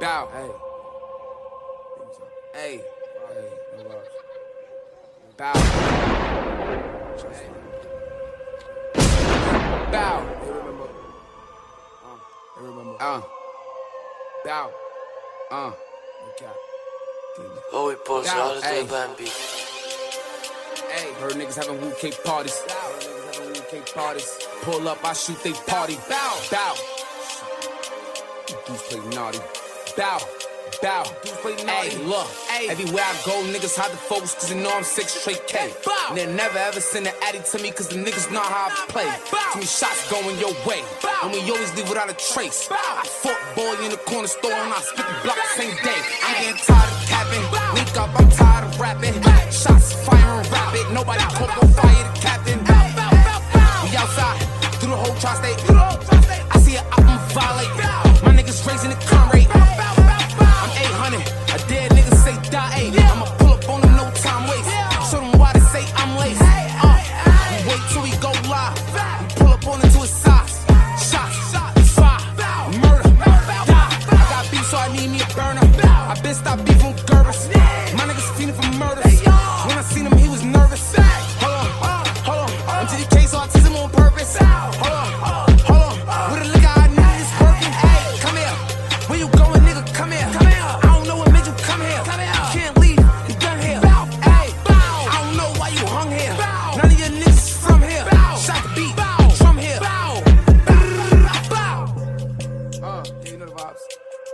Bow. Hey. Hey. Bow. Bow. Uh. Bow. Uh. Holy post, Down, all hey. the Bambi. Hey, heard niggas having woo cake parties. Heard niggas having woo cake parties. Pull up, I shoot they party. Bow, bow. Dudes play naughty. Bow, bow. Dudes play naughty. Hey, look. Hey. Everywhere I go, niggas hide the focus cause they know I'm six straight K. Bow. And they never ever send an addy to me cause the niggas know how I play. Bow. Too many shots going your way. Bow. And we always leave without a trace. Bow. I fought boy in the corner store and I spit the block same day. I'm getting tired of capping. Link up, I'm tired of rapping. Shots firing rapid. Nobody caught on fire the captain. We outside through the whole tri-state. I see it and violate. On them, no time waste. Show them why they say I'm laced. Uh, we wait till we go live. We pull up on into his size. Shots, fire, murder, die. I got beef, so I need me a burner. I been stop beef on Gerber's. My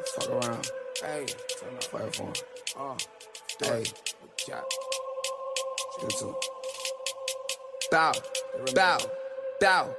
Fuck around. Hey, turn the fire phone. Uh, hey, to it. Bow, bow, bow.